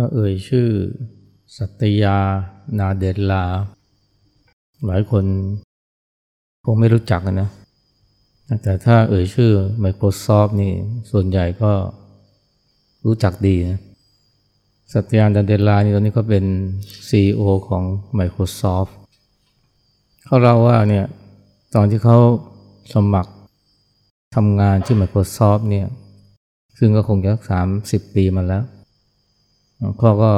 ถ้าเอ่ยชื่อ สัตยา นาเดลา หลายคนคงไม่รู้จักนะ แต่ถ้าเอ่ยชื่อ Microsoft นี่ส่วนใหญ่ก็รู้จักดีนะสัตยา นาเดลานี่ตอนนี้ก็เป็น CEO ของ Microsoft เขาเล่าว่าเนี่ยตอนที่เขาสมัครทำงานที่ Microsoft เนี่ยซึ่งก็คงจะสามสิบปีมาแล้ว ขาก็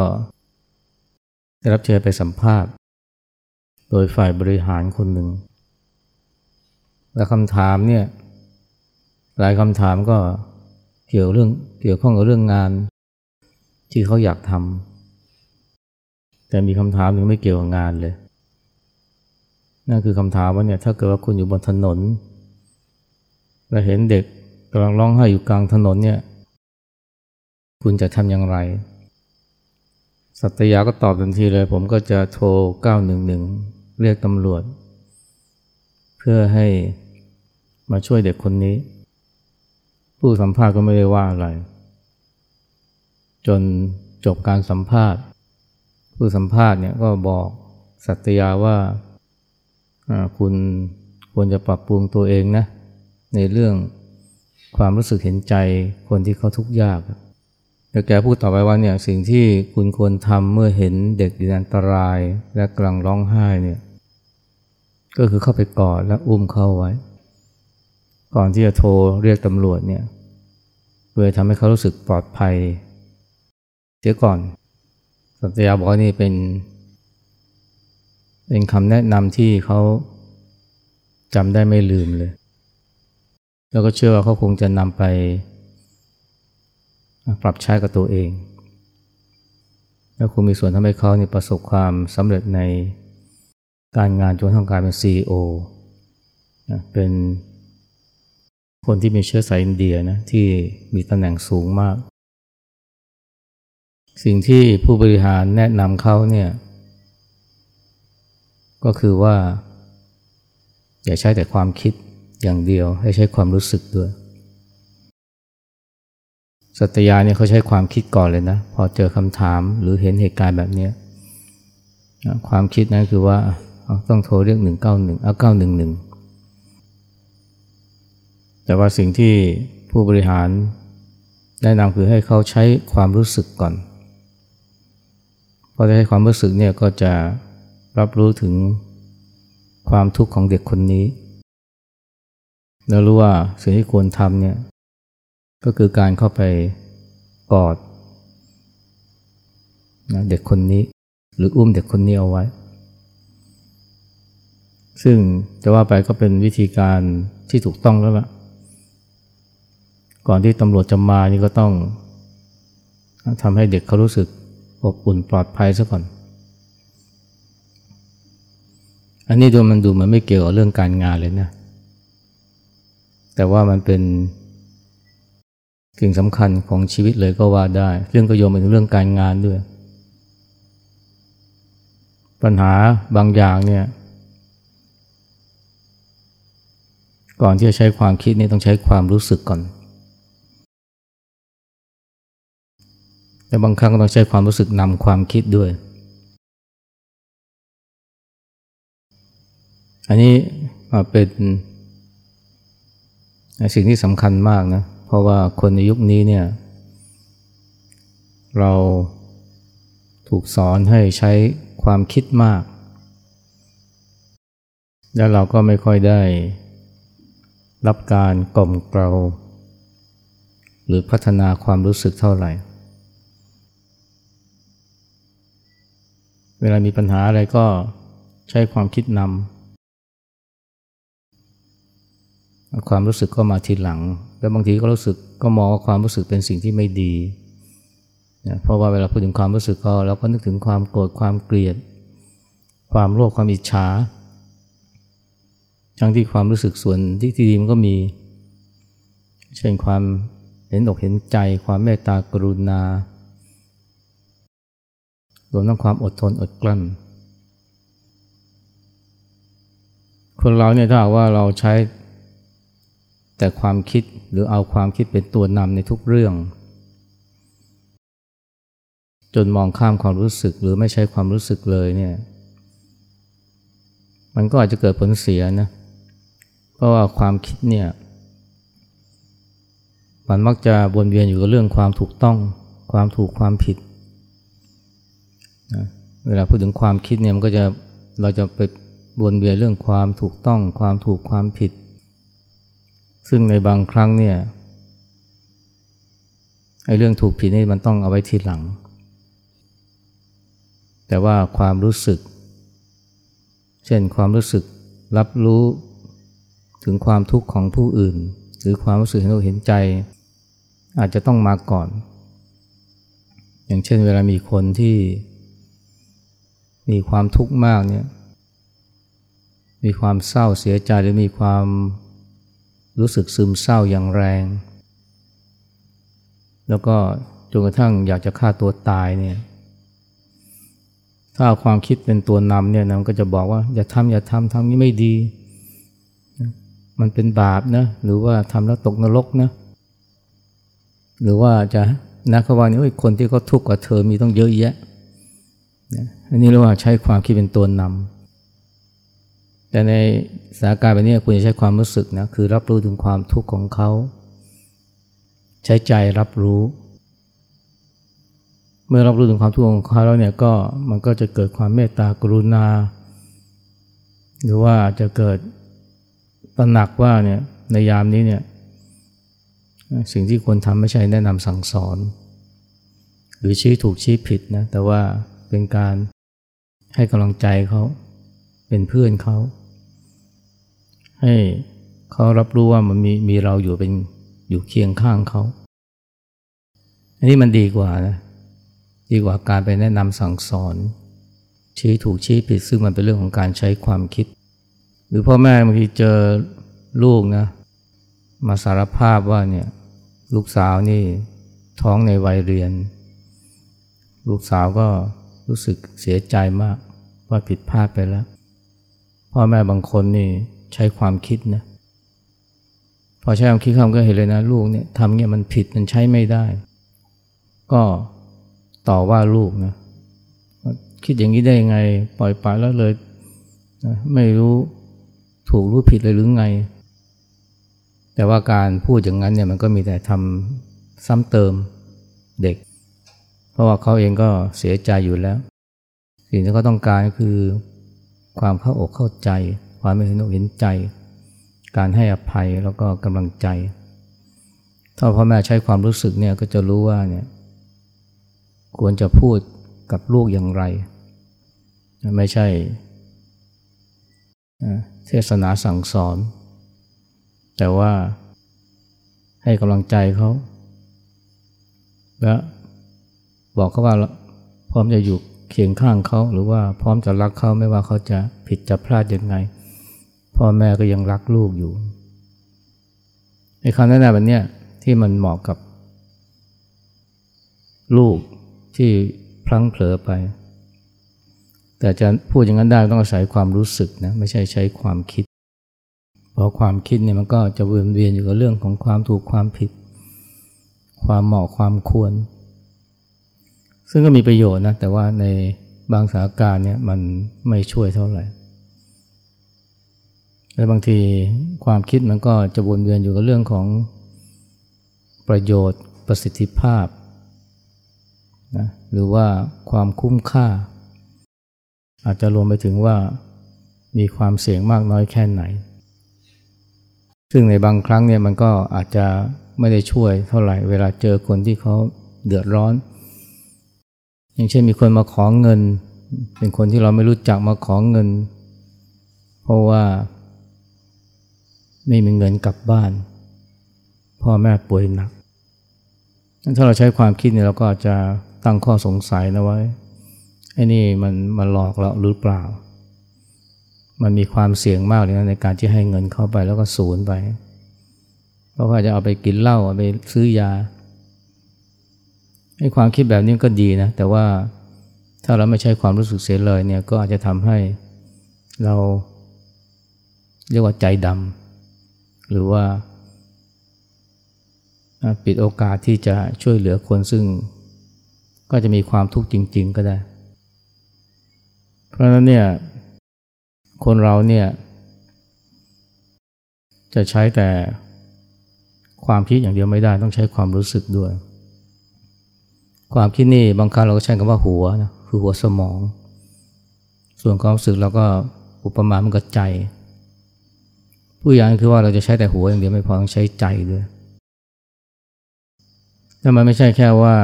ได้รับเชิญไปสัมภาษณ์ โดยฝ่ายบริหารคนหนึ่ง และคำถามเนี่ยหลายคำถามก็เกี่ยวเรื่องเกี่ยวข้องกับเรื่องงาน ที่เขาอยากทำแต่มีคำถามหนึ่งไม่เกี่ยวกับงานเลยนั่นคือคำถามว่าเนี่ยถ้าเกิดว่าคุณอยู่บนถนน และเห็นเด็กกำลังร้องไห้อยู่กลางถนนเนี่ย คุณจะทำอย่างไร สัตยาก็ตอบทันทีเลย ผมก็จะโทร 911 เรียกตำรวจ เพื่อให้มาช่วยเด็กคนนี้ ผู้สัมภาษณ์ก็ไม่ได้ว่าอะไร จนจบการสัมภาษณ์ ผู้สัมภาษณ์เนี่ยก็บอกสัตยาว่าคุณควรจะปรับปรุงตัวเองนะ ในเรื่องความรู้สึกเห็นใจคนที่เขาทุกข์ยาก แล้วแกพูดต่อไปว่าเนี่ยสิ่งที่คุณควรทำเมื่อเห็นเด็กอยู่ในอันตรายและกำลังร้องไห้เนี่ยก็คือเข้าไปกอดและอุ้มเข้าไว้ ก่อนที่จะโทรเรียกตำรวจเนี่ยเพื่อทำให้เขารู้สึกปลอดภัย เสียก่อน สัตยาบอกว่านี่เป็น เป็นคำแนะนำที่เขาจำได้ไม่ลืมเลย แล้วก็เชื่อว่าเขาคงจะนำไป ปรับใช้กับตัวเอง แล้วคุณมีส่วนทำให้เขาประสบความสำเร็จในการงานจนทั้งกายเป็น CEO เป็นคนที่มีเชื้อสายอินเดียนะที่มีตำแหน่งสูงมาก สิ่งที่ผู้บริหารแนะนำเขาเนี่ยก็คือว่า อย่าใช้แต่ความคิดอย่างเดียวให้ใช้ความรู้สึกด้วย สัตยาเนี่ยเขาใช้ความคิดก่อนเลยนะ พอเจอคำถามหรือเห็นเหตุการณ์แบบนี้ความคิดนั้นคือว่าต้องโทรเรียกหนึ่งเก้าหนึ่งเอาเก้าหนึ่งหนึ่งแต่ว่าสิ่งที่ผู้บริหารแนะนำคือให้เขาใช้ความรู้สึกก่อน พอได้ใช้ความรู้สึกเนี่ยก็จะรับรู้ถึงความทุกข์ของเด็กคนนี้ แล้วรู้ว่าสิ่งที่ควรทำเนี่ย ก็คือการเข้าไปกอดนะเด็กคนนี้ หรืออุ้มเด็กคนนี้เอาไว้ ซึ่งจะว่าไปก็เป็นวิธีการที่ถูกต้องแล้วล่ะ ก่อนที่ตำรวจจะมานี่ก็ต้องทำให้เด็กเขารู้สึกอบอุ่นปลอดภัยซะก่อน อันนี้ดูมันดูมันไม่เกี่ยวกับเรื่องการงานเลยนะ แต่ว่ามันเป็น สิ่งสำคัญของชีวิตเลยก็ว่าได้ เรื่องก็โยมไปถึงเรื่องการงานด้วย ปัญหาบางอย่างเนี่ย ก่อนที่จะใช้ความคิดนี่ต้องใช้ความรู้สึกก่อน แต่บางครั้งก็ต้องใช้ความรู้สึกนำความคิดด้วย อันนี้เป็นสิ่งที่สำคัญมากนะเพราะว่าคนในยุคนี้เนี่ย เราถูกสอนให้ใช้ความคิดมาก แล้วเราก็ไม่ค่อยได้รับการกล่อมเกลาหรือพัฒนาความรู้สึกเท่าไหร่ เวลามีปัญหาอะไรก็ใช้ความคิดนำ ความรู้สึกก็มาทีหลัง แล้วบางทีก็รู้สึกก็มองว่าความรู้สึกเป็นสิ่งที่ไม่ดีนะเพราะว่าเวลาพูดถึงความรู้สึกก็เราก็นึกถึงความโกรธความเกลียด ความโลภความอิจฉาทั้งที่ความรู้สึกส่วนที่ดีมันก็มี เช่นความเห็นอกเห็นใจ ความเมตตากรุณารวมทั้งความอดทนอดกลั้น คนเราเนี่ยถ้าว่าเราใช้ แต่ความคิดหรือเอาความคิดเป็นตัวนำในทุกเรื่อง จนมองข้ามความรู้สึกหรือไม่ใช้ความรู้สึกเลยเนี่ยมันก็อาจจะเกิดผลเสียนะเพราะว่าความคิดเนี่ยมันมักจะวนเวียนอยู่กับเรื่องความถูกต้อง ความถูกความผิดนะเวลาพูดถึงความคิดเนี่ยมันก็จะเราจะไปวนเวียนเรื่องความถูกต้อง ความถูกความผิด ซึ่งในบางครั้งเนี่ยไอ้เรื่องถูกผิดนี่มันต้องเอาไว้ทีหลัง แต่ว่าความรู้สึก เช่นความรู้สึกรับรู้ถึงความทุกข์ของผู้อื่น หรือความรู้สึกเห็นอกเห็นใจ อาจจะต้องมาก่อน อย่างเช่นเวลามีคนที่มีความทุกข์มากเนี่ยมีความเศร้าเสียใจหรือมีความ รู้สึกซึมเศร้าอย่างแรง แล้วก็จนกระทั่งอยากจะฆ่าตัวตายเนี่ย ถ้าความคิดเป็นตัวนำเนี่ยนะมันก็จะบอกว่าอย่าทำอย่าทำทำนี้ไม่ดี มันเป็นบาปนะ หรือว่าทำแล้วตกนรกนะ หรือว่าจะนักว่านี่คนที่เขาทุกข์กว่าเธอมีต้องเยอะแยะอันนี้เรียกว่าใช้ความคิดเป็นตัวนำ แต่ในสถานการณ์แบบนี้คุณจะใช้ความรู้สึกนะคือรับรู้ถึงความทุกข์ของเขา ใช้ใจรับรู้ เมื่อรับรู้ถึงความทุกข์ของเขาแล้วเนี่ยก็มันก็จะเกิดความเมตตากรุณา หรือว่าจะเกิดตระหนักว่าเนี่ยในยามนี้เนี่ยสิ่งที่ควรทำไม่ใช่แนะนำสั่งสอน หรือชี้ถูกชี้ผิดนะแต่ว่าเป็นการให้กำลังใจเขาเป็นเพื่อนเขา ให้เขารับรู้ว่ามันมีมีเราอยู่เป็นอยู่เคียงข้างเขา อันนี้มันดีกว่านะดีกว่าการไปแนะนำสั่งสอน ชี้ถูกชี้ผิดซึ่งมันเป็นเรื่องของการใช้ความคิด หรือพ่อแม่บางทีเจอลูกนะมาสารภาพว่าเนี่ยลูกสาวนี่ท้องในวัยเรียน ลูกสาวก็รู้สึกเสียใจมากว่าผิดพลาดไปแล้ว พ่อแม่บางคนนี่ ใช้ความคิดนะพอใช้ความคิดคำก็เห็นเลยนะลูกเนี่ยทำเนี่ยมันผิดมันใช้ไม่ได้ ก็ต่อว่าลูกนะคิดอย่างนี้ได้ยังไง ปล่อยปละแล้วเลยนะไม่รู้ถูกรู้ผิดเลยหรือไง แต่ว่าการพูดอย่างนั้นเนี่ยมันก็มีแต่ทำซ้ำเติมเด็ก เพราะว่าเขาเองก็เสียใจอยู่แล้ว สิ่งที่เขาต้องการก็คือความเข้าอกเข้าใจ ความไม่เห็นอกเห็นใจ การให้อภัยแล้วก็กำลังใจ ถ้าพ่อแม่ใช้ความรู้สึกเนี่ยก็จะรู้ว่าเนี่ยควรจะพูดกับลูกอย่างไร ไม่ใช่เทศนาสั่งสอน แต่ว่าให้กำลังใจเขาและบอกเขาว่าพร้อมจะอยู่เคียงข้างเขาหรือว่าพร้อมจะรักเขาไม่ว่าเขาจะผิดจะพลาดยังไง พ่อแม่ก็ยังรักลูกอยู่ในคำแนะนำแบบนี้ที่มันเหมาะกับ ลูกที่พลั้งเผลอไป แต่จะพูดอย่างนั้นได้ต้องอาศัยความรู้สึกนะไม่ใช่ใช้ความคิด เพราะความคิดเนี่ยมันก็จะวนเวียนอยู่กับเรื่องของความถูกความผิด ความเหมาะความควร ซึ่งก็มีประโยชน์นะแต่ว่าในบางสถานการณ์เนี่ยมันไม่ช่วยเท่าไหร่ และบางทีความคิดมันก็จะวนเวียนอยู่กับเรื่องของประโยชน์ประสิทธิภาพนะหรือว่าความคุ้มค่า อาจจะรวมไปถึงว่ามีความเสี่ยงมากน้อยแค่ไหน ซึ่งในบางครั้งเนี่ยมันก็อาจจะไม่ได้ช่วยเท่าไหร่เวลาเจอคนที่เขาเดือดร้อน อย่างเช่นมีคนมาขอเงิน เป็นคนที่เราไม่รู้จักมาขอเงิน เพราะว่า ไม่มีเงินกลับบ้าน พ่อแม่ป่วยหนัก ถ้าเราใช้ความคิดเนี่ยเราก็อาจจะตั้งข้อสงสัยนะไว่าไอ้นี่มันมันหลอกเราหรือเปล่า มันมีความเสี่ยงมากเลยนะในการที่ให้เงินเข้าไปแล้วก็สูญไป เพราะว่าจะเอาไปกินเหล้าเอาไปซื้อยาให้ความคิดแบบนี้ก็ดีนะ แต่ว่าถ้าเราไม่ใช้ความรู้สึกเสียเลยเนี่ยก็อาจจะทำให้เราเรียกว่าใจดำ หรือว่าปิดโอกาสที่จะช่วยเหลือคนซึ่งก็จะมีความทุกข์จริง ๆ ก็ได้ เพราะฉะนั้นเนี่ยคนเราเนี่ยจะใช้แต่ความคิดอย่างเดียวไม่ได้ต้องใช้ความรู้สึกด้วย ความคิดนี่บางครั้งเราก็ใช้คำว่าหัวนะคือหัวสมอง ส่วนความรู้สึกเราก็อุปมามันก็ใจ ผู้อย่างคือว่าเราจะใช้แต่หัวอย่างเดียวไม่พอต้องใช้ใจด้วยแต่มันไม่ใช่แค่ว่า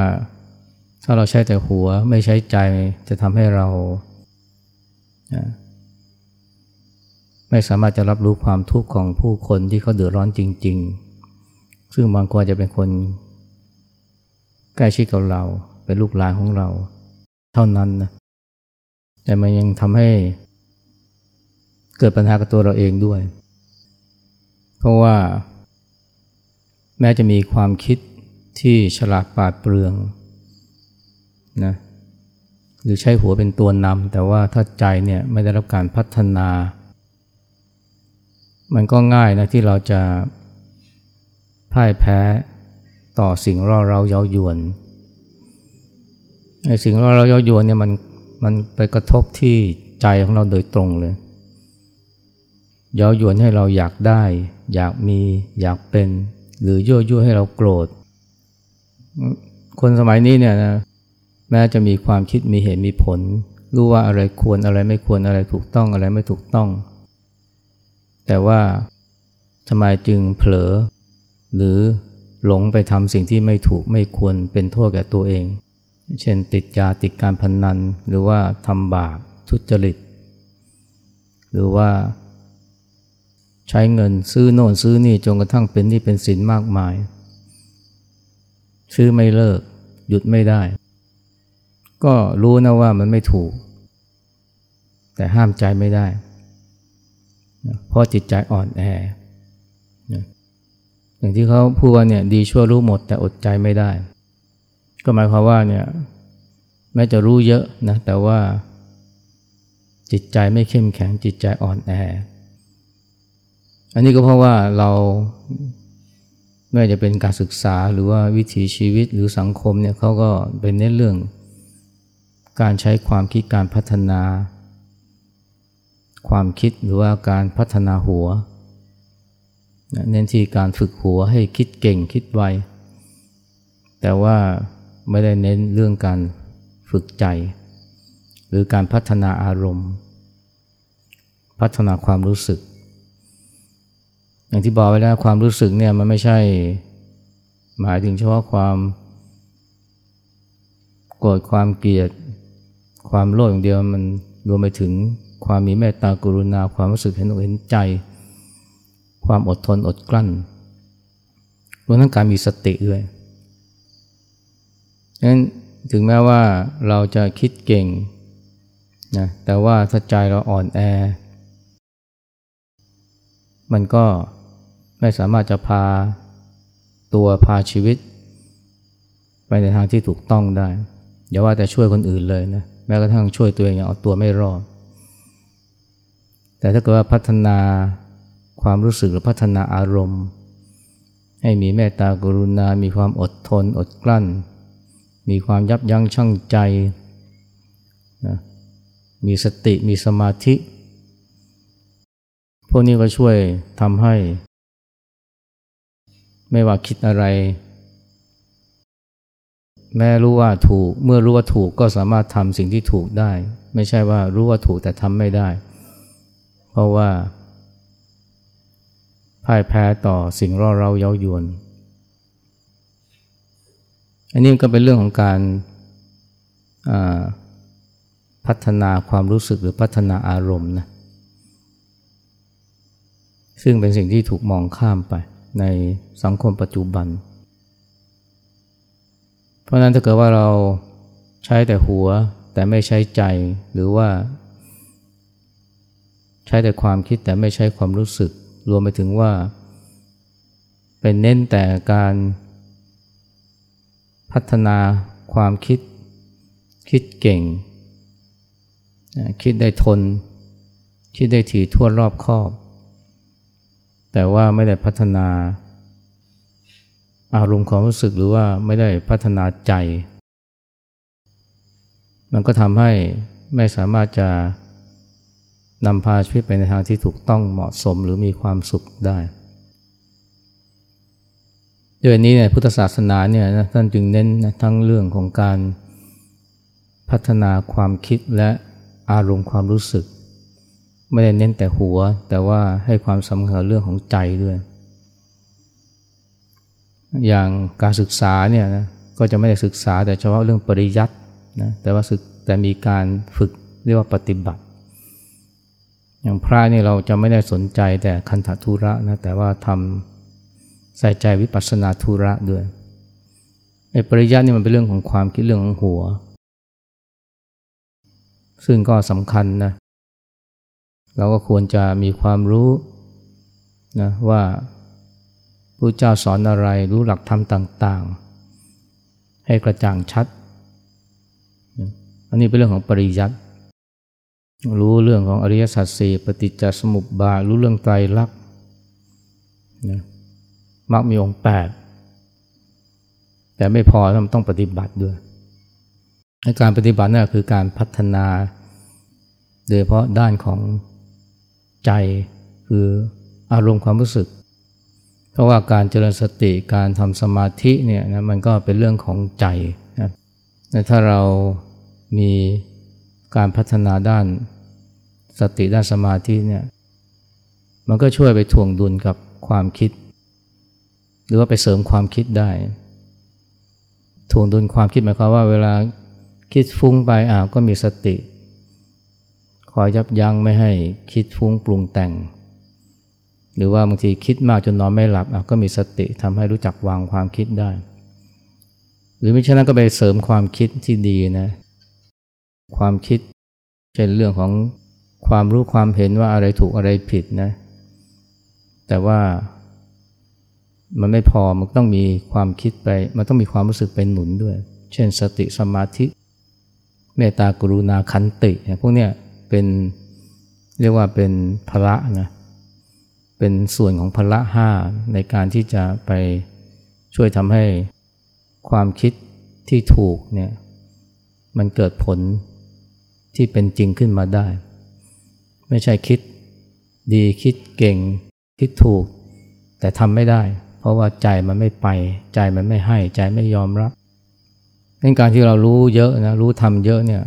ถ้าเราใช้แต่หัวไม่ใช้ใจจะทำให้เรา ไม่สามารถจะรับรู้ความทุกข์ของผู้คนที่เขาเดือดร้อนจริง ๆ ซึ่งบางคนจะเป็นคนใกล้ชิดกับเรา เป็นลูกหลานของเรา เท่านั้นนะแต่มันยังทำให้เกิดปัญหากับตัวเราเองด้วย ราะว่าแม้จะมีความคิดที่ฉลาดปาดเปลืองนะหรือใช้หัวเป็นตัวนำแต่ว่าถ้าใจเนี่ยไม่ได้รับการพัฒนา มันก็ง่ายนะที่เราจะพ่ายแพ้ต่อสิ่งร่อเราเย้ายวนไอ้สิ่งร่อเราเย้ายวนเนี่ยมันมันไปกระทบที่ใจของเราโดยตรงเลยเย้ายวนให้เราอยากได้ อยากมีอยากเป็น หรือยั่วยั่วให้เราโกรธ คนสมัยนี้เนี่ยนะแม้จะมีความคิดมีเหตุมีผล รู้ว่าอะไรควรอะไรไม่ควรอะไรถูกต้องอะไรไม่ถูกต้อง แต่ว่าทำไมจึงเผลอ หรือหลงไปทำสิ่งที่ไม่ถูกไม่ควรเป็นโทษแก่ตัวเอง เช่นติดยาติดการพนนัน หรือว่าทำบาปทุจริต หรือว่า ใช้เงินซื้อโน่นซื้อนี่จนกระทั่งเป็นนี่เป็นสินมากมาย ซื้อไม่เลิก หยุดไม่ได้ ก็รู้นะว่ามันไม่ถูก แต่ห้ามใจไม่ได้ เพราะจิตใจอ่อนแอ อย่างที่เขาพูดว่าเนี่ยดีชั่วรู้หมดแต่อดใจไม่ได้ ก็หมายความว่าเนี่ยแม้จะรู้เยอะนะแต่ว่าจิตใจไม่เข้มแข็งจิตใจอ่อนแอ อันนี้ก็เพราะว่าเราไม่ว่าจะเป็นการศึกษาหรือว่าวิถีชีวิตหรือสังคมเนี่ยเขาก็เป็นเน้นเรื่อง การใช้ความคิดการพัฒนา ความคิดหรือว่าการพัฒนาหัว เน้นที่การฝึกหัวให้คิดเก่งคิดไว แต่ว่าไม่ได้เน้นเรื่องการฝึกใจ หรือการพัฒนาอารมณ์ พัฒนาความรู้สึก อย่างที่บอกไว้แล้วความรู้สึกเนี่ยมันไม่ใช่หมายถึงเฉพาะความโกรธความเกลียด ความโลภอย่างเดียวมันรวมไปถึงความมีเมตตากรุณาความรู้สึกเห็นอกเห็นใจ ความอดทนอดกลั้นรวมทั้งการมีสติด้วยงั้นถึงแม้ว่าเราจะคิดเก่งนะแต่ว่าถ้าใจเราอ่อนแอ มันก็ ไม่สามารถจะพาตัวพาชีวิต ไปในทางที่ถูกต้องได้ อย่าว่าแต่ช่วยคนอื่นเลยนะแม้กระทั่งช่วยตัวเองเอาตัวไม่รอด แต่ถ้าเกิดว่าพัฒนาความรู้สึกหรือพัฒนาอารมณ์ ให้มีเมตตากรุณา มีความอดทน อดกลั้น มีความยับยั้งชั่งใจนะมีสติมีสมาธิ พวกนี้ก็ช่วยทำให้ ไม่ว่าคิดอะไร แม้รู้ว่าถูก เมื่อรู้ว่าถูกก็สามารถทำสิ่งที่ถูกได้ ไม่ใช่ว่ารู้ว่าถูกแต่ทำไม่ได้ เพราะว่าพ่ายแพ้ต่อสิ่งร่อเราเย้ายวน อันนี้ก็เป็นเรื่องของการพัฒนาความรู้สึกหรือพัฒนาอารมณ์นะซึ่งเป็นสิ่งที่ถูกมองข้ามไป ในสังคมปัจจุบัน เพราะนั้นถ้าเกิดว่าเราใช้แต่หัวแต่ไม่ใช้ใจหรือว่าใช้แต่ความคิดแต่ไม่ใช้ความรู้สึก รวมไปถึงว่า เป็นเน้นแต่การพัฒนาความคิด คิดเก่ง คิดได้ทน คิดได้ถี่ทั่วรอบคอบ แต่ว่าไม่ได้พัฒนาอารมณ์ความรู้สึกหรือว่าไม่ได้พัฒนาใจ มันก็ทำให้ไม่สามารถจะนำพาชีวิตไปในทางที่ถูกต้องเหมาะสมหรือมีความสุขได้ด้วยนี้เนี่ยพุทธศาสนาเนี่ยนะท่านจึงเน้นนะทั้งเรื่องของการพัฒนาความคิดและอารมณ์ความรู้สึก ไม่ได้เน้นแต่หัว แต่ว่าให้ความสำคัญเรื่องของใจด้วย อย่างการศึกษาเนี่ยนะก็จะไม่ได้ศึกษาแต่เฉพาะเรื่องปริยัตินะแต่ว่าศึกแต่มีการฝึกเรียกว่าปฏิบัติ อย่างพระนี่เราจะไม่ได้สนใจแต่คันธทุระนะแต่ว่าทำใส่ใจวิปัสสนาธุระด้วยไอ้ปริยัตินี่มันเป็นเรื่องของความคิดเรื่องของหัว ซึ่งก็สำคัญนะ เราก็ควรจะมีความรู้นะว่าพระเจ้าสอนอะไรรู้หลักธรรมต่าง ๆ ให้กระจ่างชัด อันนี้เป็นเรื่องของปริยัติรู้เรื่องของอริยสัจสี่ปฏิจจสมุปบาทรู้เรื่องไตรลักษณ์มักมีองค์แปดแต่ไม่พอต้องต้องปฏิบัติด้วยการปฏิบัตินั่นคือการพัฒนา โดยเฉพาะด้านของ ใจคืออารมณ์ความรู้สึก เพราะว่าการเจริญสติการทำสมาธิเนี่ยนะมันก็เป็นเรื่องของใจนะถ้าเรามีการพัฒนาด้านสติด้านสมาธิเนี่ยมันก็ช่วยไปถ่วงดุลกับความคิด หรือว่าไปเสริมความคิดได้ถ่วงดุลความคิดหมายความว่าเวลาคิดฟุ้งไปอ่าก็มีสติ คอยยับยั้งไม่ให้คิดฟุ้งปรุงแต่ง หรือว่าบางทีคิดมากจนนอนไม่หลับก็มีสติทำให้รู้จักวางความคิดได้ หรือไม่เช่นนั้นก็ไปเสริมความคิดที่ดีนะความคิดเช่นเรื่องของความรู้ความเห็นว่าอะไรถูกอะไรผิดนะ แต่ว่ามันไม่พอมันต้องมีความคิดไป มันต้องมีความรู้สึกเป็นหนุนด้วย เช่นสติสมาธิ เมตตากรุณาขันติ พวกเนี้ย เป็นเรียกว่าเป็นพระนะเป็นส่วนของพละห้าในการที่จะไปช่วยทำให้ความคิดที่ถูกเนี่ยมันเกิดผลที่เป็นจริงขึ้นมาได้ ไม่ใช่คิดดีคิดเก่ง คิดถูก แต่ทำไม่ได้ เพราะว่าใจมันไม่ไป ใจมันไม่ให้ ใจไม่ยอมรับในการที่เรารู้เยอะนะรู้ทำเยอะเนี่ย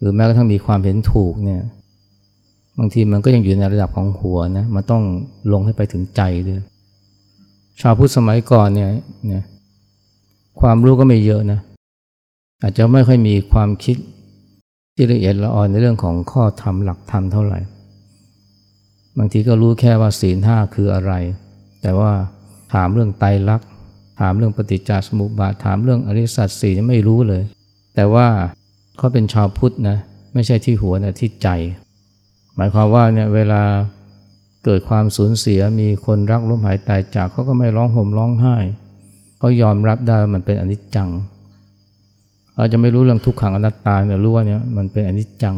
หรือแม้กระทั่งมีความเห็นถูกเนี่ย บางทีมันก็ยังอยู่ในระดับของหัวนะมันต้องลงให้ไปถึงใจด้วย ชาวพุทธสมัยก่อนเนี่ยเนี่ยความรู้ก็ไม่เยอะนะ อาจจะไม่ค่อยมีความคิดที่ละเอียดละอ่อนในเรื่องของข้อธรรมหลักธรรมเท่าไหร่ บางทีก็รู้แค่ว่าศีลห้าคืออะไร แต่ว่าถามเรื่องไตรลักษณ์ถามเรื่องปฏิจจสมุปบาทถามเรื่องอริสัตสีไม่รู้เลย แต่ว่า เขาเป็นชาวพุทธนะไม่ใช่ที่หัวนะที่ใจ หมายความว่าเนี่ยเวลาเกิดความสูญเสียมีคนรักล้มหายตายจากเขาก็ไม่ร้องห่มร้องไห้เขายอมรับได้มันเป็นอนิจจังเราจะไม่รู้เรื่องทุกขังอนัตตาเนี่ยรู้ว่าเนี่ยมันเป็นอนิจจัง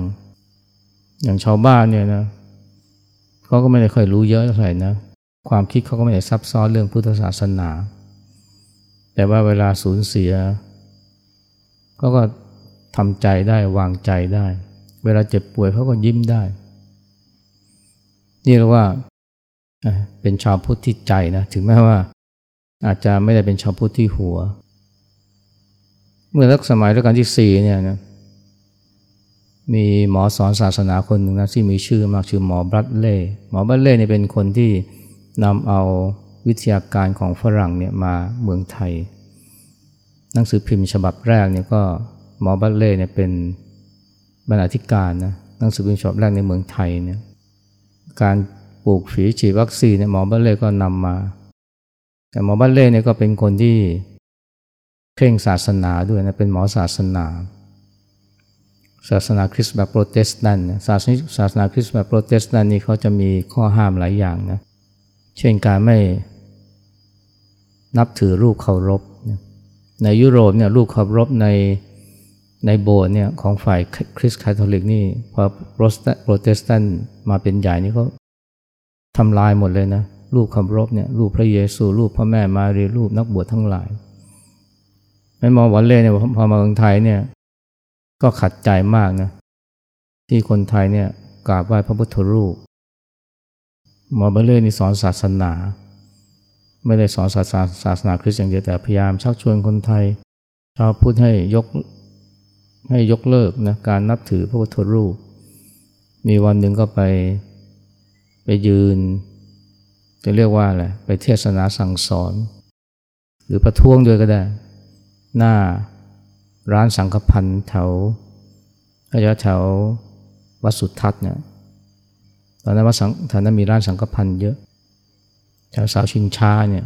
อย่างชาวบ้านเนี่ยนะเขาก็ไม่ได้ค่อยรู้เยอะเท่าไหร่นะความคิดเขาก็ไม่ได้ซับซ้อนเรื่องพุทธศาสนา แต่ว่าเวลาสูญเสียเขาก็ ทำใจได้วางใจได้ เวลาเจ็บป่วยเขาก็ยิ้มได้ นี่เรียกว่าเป็นชาวพุทธที่ใจนะถึงแม้ว่าอาจจะไม่ได้เป็นชาวพุทธที่หัว เมื่อรักสมัยรัชกาลที่สี่เนี่ยนะมีหมอสอนศาสนาคนหนึ่งนะที่มีชื่อมากชื่อหมอบัตเล่หมอบัตเล่เนี่ยเป็นคนที่นำเอาวิทยาการของฝรั่งเนี่ยมาเมืองไทย หนังสือพิมพ์ฉบับแรกเนี่ยก็ หมอบัตเล่เนี่ยเป็นบรรณาธิการนะหนังสือพิมพ์ฉบับแรกในเมืองไทยเนี่ยการปลูกฝีฉีดวัคซีนเนี่ยหมอบรัดเลย์ก็นำมา แต่หมอบรัดเลย์เนี่ยก็เป็นคนที่เคร่งศาสนาด้วยนะเป็นหมอศาสนา ศาสนาคริสต์แบบโปรเตสแตนต์ศาสนาศาสนาคริสต์แบบโปรเตสแตนต์นี่เขาจะมีข้อห้ามหลายอย่างนะเช่นการไม่นับถือรูปเคารพในยุโรปเนี่ยรูปเคารพใน ในโบสถ์เนี่ยของฝ่ายคริสต์คาทอลิกนี่พอโปรเตสแตนต์มาเป็นใหญ่นี่เขาทำลายหมดเลยนะรูปเคารพเนี่ยรูปพระเยซูรูปพระแม่มารีรูปนักบวชทั้งหลายแม้หมอบรัดเลย์เนี่ยพอมาเมืองไทยเนี่ยก็ขัดใจมากนะที่คนไทยเนี่ยกราบไหว้พระพุทธรูปหมอบรัดเลย์นี่สอนศาสนา ไม่ได้สอนศาสนาศาสนาคริสต์อย่างเดียวแต่พยายามชักชวนคนไทยชาวพุทธให้ยก ให้ยกเลิกนะการนับถือพระพุทธรูป มีวันหนึ่งก็ไปไปยืน จะเรียกว่าอะไรไปเทศนาสั่งสอน หรือประท้วงด้วยก็ได้ หน้าร้านสังฆพันธ์แถวระยะแถววัดสุทัศน์เนี่ยตอนนั้นวัดสังแถวนั้นมีร้านสังฆพันธ์เยอะแถวสาวชิงช้าเนี่ย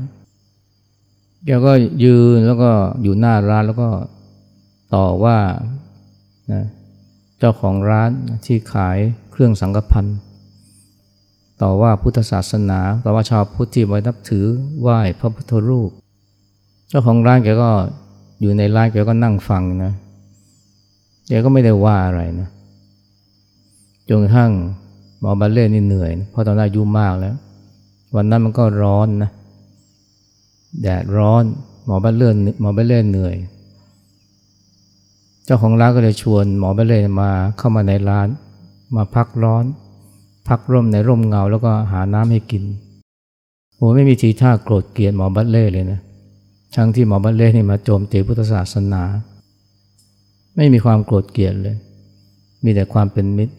แกก็ยืนแล้วก็อยู่หน้าร้านแล้วก็ต่อว่า นะเจ้าของร้านที่ขายเครื่องสังฆพันธ์ต่อว่าพุทธศาสนาต่อว่าชาวพุทธที่ไว้นับถือไหว้พระพุทธรูป เจ้าของร้านแกก็อยู่ในร้านแกก็นั่งฟังนะแกก็ไม่ได้ว่าอะไรนะจนกระทั่งหมอบัลเล่นี่เหนื่อยนะเพราะตอนนั้นอายุมากแล้ว วันนั้นมันก็ร้อนนะแดดร้อนหมอบัลเล่หมอบัลเล่เหนื่อย เจ้าของร้านก็เลยชวนหมอบัลเล่มาเข้ามาในร้าน มาพักร้อน พักร่มในร่มเงาแล้วก็หาน้ำให้กินโอ้ไม่มีทีท่าโกรธเกลียดหมอบัลเล่เลยนะทั้งที่หมอบัลเล่นี่มาโจมตีพุทธศาสนา ไม่มีความโกรธเกลียดเลย มีแต่ความเป็นมิตร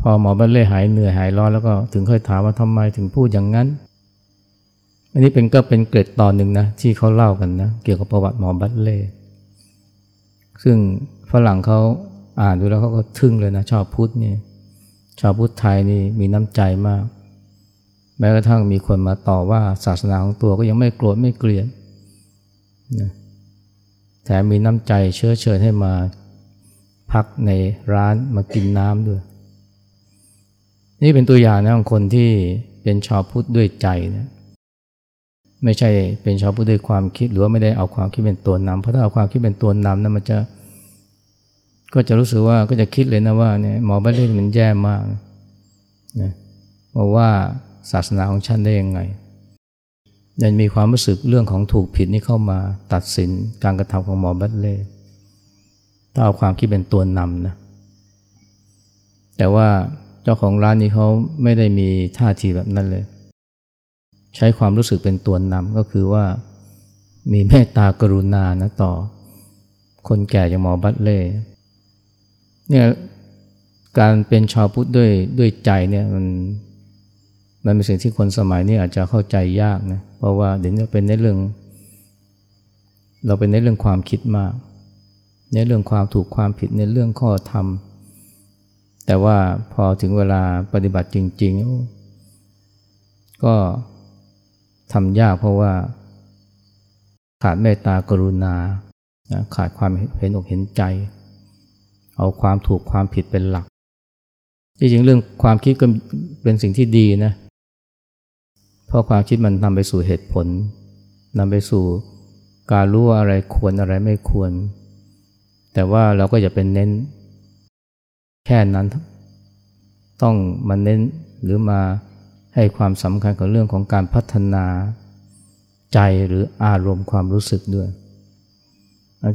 พอหมอบัลเล่หายเหนื่อยหายร้อนแล้วก็ถึงค่อยถามว่าทำไมถึงพูดอย่างนั้นอันนี้เป็นก็เป็นเกร็ดตอนหนึ่งนะที่เขาเล่ากันนะเกี่ยวกับประวัติหมอบัลเล่ ซึ่งฝรั่งเขาอ่านดูแล้วเขาก็ทึ่งเลยนะชาวพุทธนี่ชาวพุทธไทยนี่มีน้ำใจมาก แม้กระทั่งมีคนมาต่อว่าศาสนาของตัวก็ยังไม่โกรธไม่เกลียดนะแถมมีน้ำใจเชื้อเชิญให้มาพักในร้านมากินน้ำด้วย นี่เป็นตัวอย่างนะของคนที่เป็นชาวพุทธด้วยใจนะ ไม่ใช่เป็นชาวพุทธด้วยความคิดหรือว่าไม่ได้เอาความคิดเป็นตัวนำเพราะถ้าเอาความคิดเป็นตัวนำนั้นมันจะ ก็จะรู้สึกว่าก็จะคิดเลยนะว่าเนี่ยหมอบ้านเล่มันแย่มากนะบอกว่าศาสนาของฉันได้ยังไงยังมีความรู้สึกเรื่องของถูกผิดนี่เข้ามาตัดสินการกระทำของหมอบัตเล่ถ้าเอาความคิดเป็นตัวนำนะแต่ว่าเจ้าของร้านนี้เขาไม่ได้มีท่าทีแบบนั้นเลย ใช้ความรู้สึกเป็นตัวนำก็คือว่ามีเมตตากรุณานะต่อ คนแก่อย่างหมอบัตเล่เนี่ยการเป็นชาวพุทธด้วยด้วยใจเนี่ยมันมันเป็นสิ่งที่คนสมัยนี้อาจจะเข้าใจยากนะเพราะว่าเดี๋ยวนี้เป็นในเรื่อง เราเป็นในเรื่องความคิดมาก ในเรื่องความถูกความผิดในเรื่องข้อธรรม แต่ว่าพอถึงเวลาปฏิบัติจริง ๆ ก็ ทำยากเพราะว่า ขาดเมตตากรุณาขาดความเห็นอกเห็นใจ เอาความถูกความผิดเป็นหลัก จริงๆเรื่องความคิดก็เป็นสิ่งที่ดีนะ เพราะความคิดมันนำไปสู่เหตุผลนำไปสู่การรู้ว่าอะไรควรอะไรไม่ควร แต่ว่าเราก็อย่าเป็นเน้นแค่นั้น ต้องมาเน้นหรือมา ให้ความสำคัญกับเรื่องของการพัฒนาใจหรืออารมณ์ความรู้สึกด้วย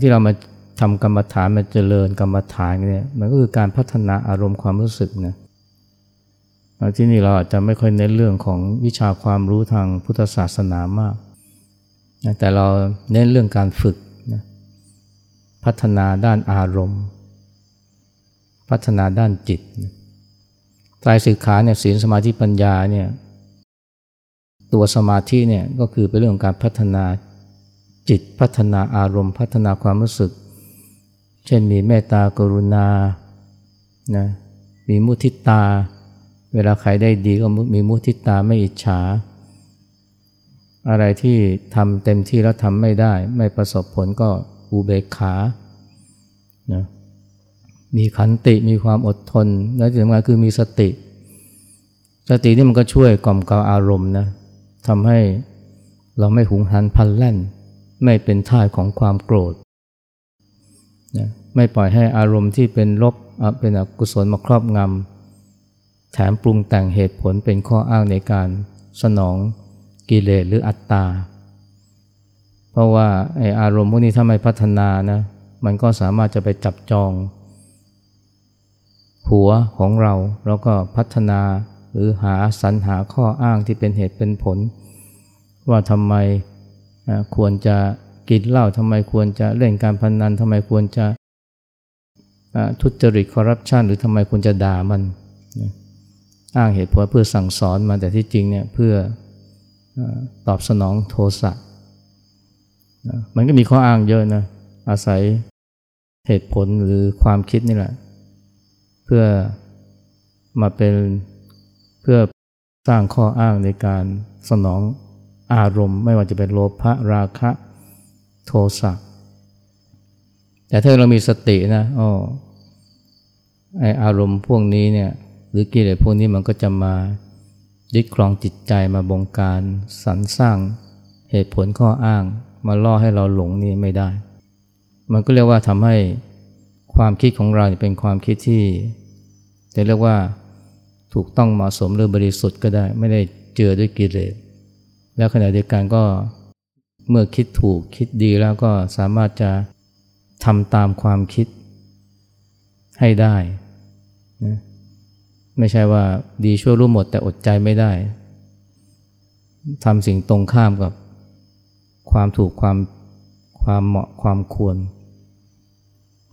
ที่เรามาทำกรรมฐานมาเจริญกรรมฐานเนี่ยมันก็คือการพัฒนาอารมณ์ความรู้สึกนะที่นี่เราอาจจะไม่ค่อยเน้นเรื่องของวิชาความรู้ทางพุทธศาสนามาก แต่เราเน้นเรื่องการฝึกนะพัฒนาด้านอารมณ์ พัฒนาด้านจิต ตายสิกขาเนี่ยศีลสมาธิปัญญาเนี่ยตัวสมาธิเนี่ยก็คือเป็นเรื่องของการพัฒนาจิตพัฒนาอารมณ์ พัฒนาความรู้สึก เช่นมีเมตตากรุณานะมีมุทิตา เวลาใครได้ดีก็มีมุทิตาไม่อิจฉา อะไรที่ทำเต็มที่แล้วทำไม่ได้ ไม่ประสบผลก็อุเบกขานะ มีขันติมีความอดทน และที่สำคัญคือมีสติ สตินี่มันก็ช่วยกล่อมกล่าวอารมณ์นะทำให้เราไม่หุงหันพันแล่น ไม่เป็นท่ายของความโกรธนะไม่ปล่อยให้อารมณ์ที่เป็นลบเป็นอกุศลมาครอบงำแถมปรุงแต่งเหตุผลเป็นข้ออ้างในการสนองกิเลสหรืออัตตา เพราะว่าไออารมณ์พวกนี้ถ้าไม่พัฒนานะมันก็สามารถจะไปจับจอง หัวของเราแล้วก็พัฒนาหรือหาสรรหาข้ออ้างที่เป็นเหตุเป็นผล ว่าทำไมควรจะกินเหล้าทำไมควรจะเล่นการพนนันทำไมควรจะทุจริตคอร์รัปชันหรือทำไมควรจะด่ามัน อ้างเหตุผลเพื่อสั่งสอนมาแต่ที่จริงเนี่ยเพื่อตอบสนองโทสะมันก็มีข้ออ้างเยอะนะอาศัยเหตุผลหรือความคิดนี่แหละ เพื่อมาเป็นเพื่อสร้างข้ออ้างในการสนองอารมณ์ ไม่ว่าจะเป็นโลภะราคะโทสะแต่ถ้าเรามีสตินะอ๋อไออารมณ์พวกนี้เนี่ยหรือกิเลสพวกนี้มันก็จะมายึดครองจิตใจมาบงการสรรสร้างเหตุผลข้ออ้าง มาล่อให้เราหลงนี่ไม่ได้ มันก็เรียกว่าทำให้ ความคิดของเราเป็นความคิดที่จะเรียกว่าถูกต้องเหมาะสมหรือบริสุทธิ์ก็ได้ ไม่ได้เจือด้วยกิเลสแล้วขณะเดียวกันก็เมื่อคิดถูกคิดดีแล้วก็สามารถจะทำตามความคิดให้ได้นะไม่ใช่ว่าดีชั่วรู้หมดแต่อดใจไม่ได้ทำสิ่งตรงข้ามกับความถูกความความเหมาะความควร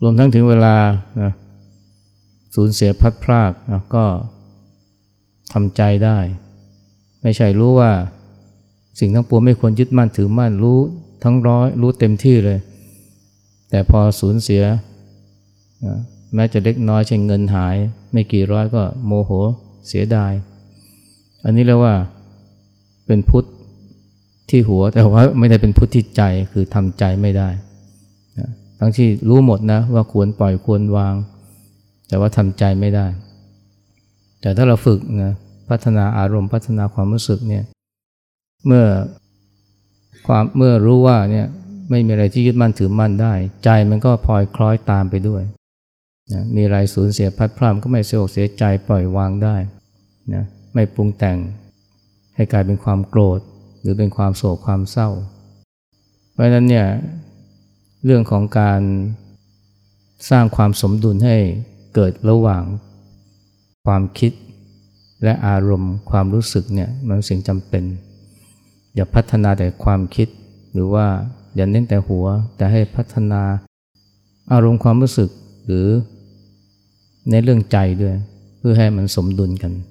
รวมทั้งถึงเวลานะสูญเสียพัดพรากนะก็ทำใจได้ ไม่ใช่รู้ว่าสิ่งทั้งปวงไม่ควรยึดมั่นถือมั่นรู้ทั้งร้อยรู้เต็มที่เลย แต่พอสูญเสียนะแม้จะเล็กน้อยเช่นเงินหาย ไม่กี่ร้อยก็โมโหเสียดาย อันนี้เรียกว่าเป็นพุทธที่หัวแต่ว่าไม่ได้เป็นพุทธที่ใจคือทำใจไม่ได้ ทั้งที่รู้หมดนะว่าควรปล่อยควรวาง แต่ว่าทำใจไม่ได้ แต่ถ้าเราฝึกนะพัฒนาอารมณ์พัฒนาความรู้สึกเนี่ยเมื่อความเมื่อรู้ว่าเนี่ยไม่มีอะไรที่ยึดมั่นถือมั่นได้ ใจมันก็พลอยคล้อยตามไปด้วยนะมีอะไรสูญเสียพัดพรามก็ไม่เสียอกเสียใจปล่อยวางได้นะไม่ปรุงแต่งให้กลายเป็นความโกรธ หรือเป็นความโศกความเศร้า เพราะฉะนั้นเนี่ย เรื่องของการสร้างความสมดุลให้เกิดระหว่างความคิดและอารมณ์ความรู้สึกเนี่ยมันสิ่งจำเป็น อย่าพัฒนาแต่ความคิด หรือว่าอย่าเน้นแต่หัว แต่ให้พัฒนาอารมณ์ความรู้สึกหรือในเรื่องใจด้วย เพื่อให้มันสมดุลกัน